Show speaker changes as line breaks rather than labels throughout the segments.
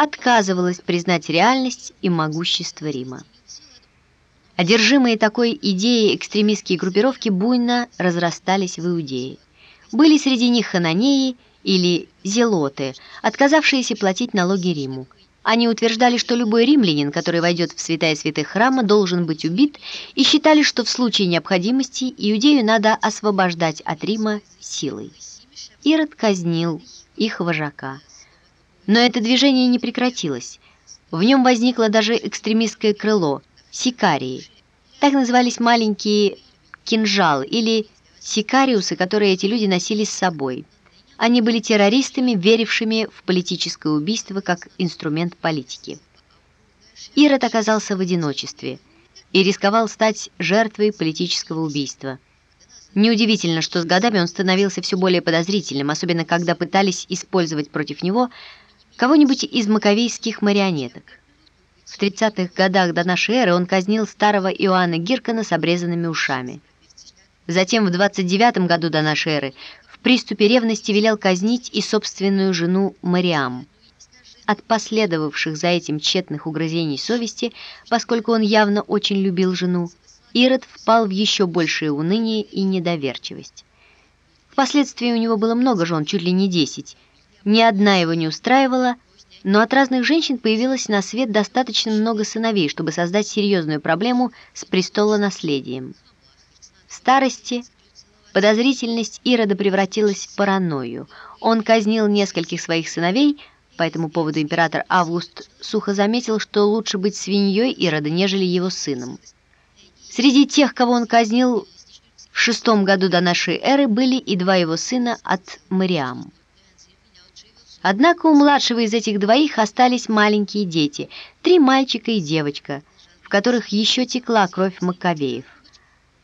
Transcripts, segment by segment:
отказывалась признать реальность и могущество Рима. Одержимые такой идеей экстремистские группировки буйно разрастались в Иудее. Были среди них хананеи или зелоты, отказавшиеся платить налоги Риму. Они утверждали, что любой римлянин, который войдет в святая святых храма, должен быть убит, и считали, что в случае необходимости Иудею надо освобождать от Рима силой. Ирод казнил их вожака. Но это движение не прекратилось. В нем возникло даже экстремистское крыло – сикарии. Так назывались маленькие кинжалы или сикариусы, которые эти люди носили с собой – они были террористами, верившими в политическое убийство как инструмент политики. Ирод оказался в одиночестве и рисковал стать жертвой политического убийства. Неудивительно, что с годами он становился все более подозрительным, особенно когда пытались использовать против него кого-нибудь из маковейских марионеток. В 30-х годах до нашей эры он казнил старого Иоанна Гиркана с обрезанными ушами. Затем в 29 году до нашей эры приступе ревности велел казнить и собственную жену Мариам. От последовавших за этим тщетных угрызений совести, поскольку он явно очень любил жену, Ирод впал в еще большее уныние и недоверчивость. Впоследствии у него было много жен, чуть ли не десять. Ни одна его не устраивала, но от разных женщин появилось на свет достаточно много сыновей, чтобы создать серьезную проблему с престолонаследием. В старости Подозрительность Ирода превратилась в паранойю. Он казнил нескольких своих сыновей, по этому поводу император Август сухо заметил, что лучше быть свиньей Ирода, нежели его сыном. Среди тех, кого он казнил в шестом году до нашей эры, были и два его сына от Мариам. Однако у младшего из этих двоих остались маленькие дети, три мальчика и девочка, в которых еще текла кровь Маккабеев.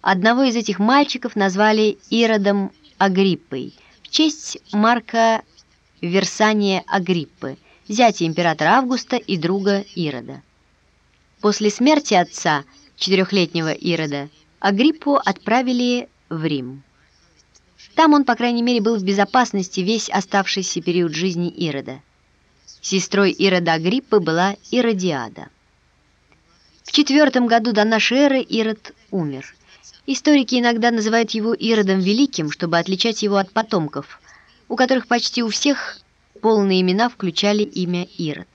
Одного из этих мальчиков назвали Иродом Агриппой в честь Марка Версания Агриппы, зятя императора Августа и друга Ирода. После смерти отца, четырехлетнего Ирода, Агриппу отправили в Рим. Там он, по крайней мере, был в безопасности весь оставшийся период жизни Ирода. Сестрой Ирода Агриппы была Иродиада. В четвертом году до нашей эры Ирод умер – Историки иногда называют его Иродом Великим, чтобы отличать его от потомков, у которых почти у всех полные имена включали имя Ирод.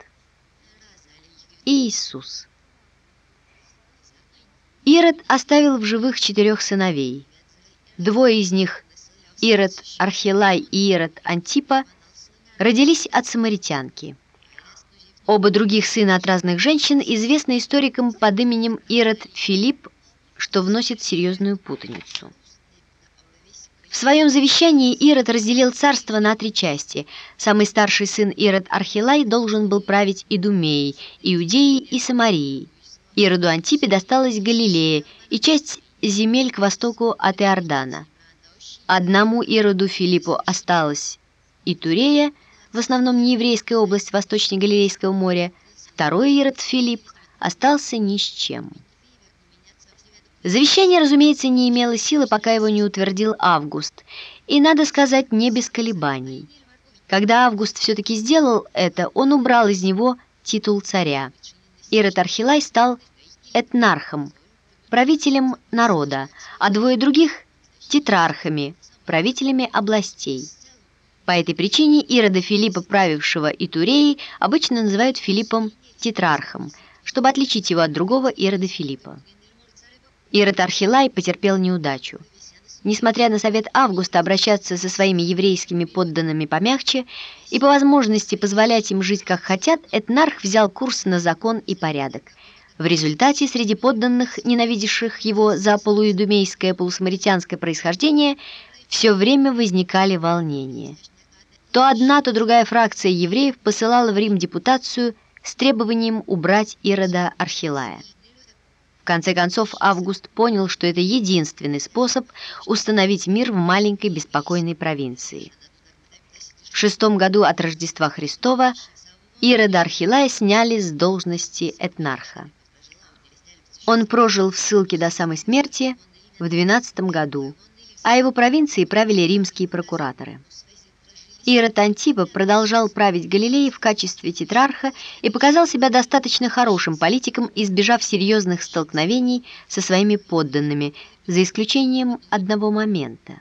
Иисус. Ирод оставил в живых четырех сыновей. Двое из них, Ирод Архилай и Ирод Антипа, родились от самаритянки. Оба других сына от разных женщин известны историкам под именем Ирод Филипп что вносит серьезную путаницу. В своем завещании Ирод разделил царство на три части. Самый старший сын Ирод Архилай должен был править Идумеей, Иудеей и Самарией. Ироду Антипе досталась Галилея и часть земель к востоку от Иордана. Одному Ироду Филиппу осталась Итурея, в основном нееврейская область восточно-галилейского моря, второй Ирод Филипп остался ни с чем. Завещание, разумеется, не имело силы, пока его не утвердил Август, и, надо сказать, не без колебаний. Когда Август все-таки сделал это, он убрал из него титул царя. Ирод Архилай стал этнархом, правителем народа, а двое других – тетрархами, правителями областей. По этой причине Ирода Филиппа, правившего Итуреей, обычно называют Филиппом тетрархом, чтобы отличить его от другого Ирода Филиппа. Ирод Архилай потерпел неудачу. Несмотря на совет Августа обращаться со своими еврейскими подданными помягче и по возможности позволять им жить как хотят, Этнарх взял курс на закон и порядок. В результате среди подданных, ненавидевших его за полуидумейское полусамаритянское происхождение, все время возникали волнения. То одна, то другая фракция евреев посылала в Рим депутацию с требованием убрать Ирода Архилая. В конце концов, Август понял, что это единственный способ установить мир в маленькой беспокойной провинции. В шестом году от Рождества Христова Ирода Архилая сняли с должности этнарха. Он прожил в ссылке до самой смерти в 12 году, а его провинцией правили римские прокураторы. Ирод Антипа продолжал править Галилеей в качестве тетрарха и показал себя достаточно хорошим политиком, избежав серьезных столкновений со своими подданными, за исключением одного момента.